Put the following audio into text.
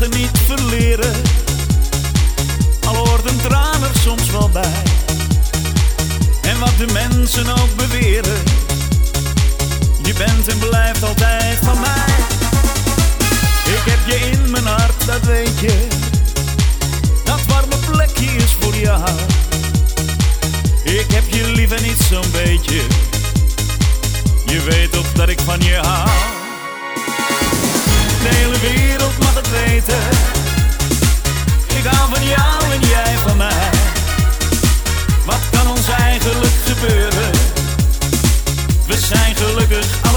lachen niet verleren. Al hoort een traan er soms wel bij. En wat de mensen ook beweren. Je bent en blijft altijd van mij. Ik heb je in mijn hart, dat weet je. Dat warme plekje is voor jou. Ik heb je lief en niet zo'n beetje. Je weet toch dat ik van je hou. De hele wereld mag ik hou van jou en jij van mij. Wat kan ons eigenlijk gebeuren? We zijn gelukkig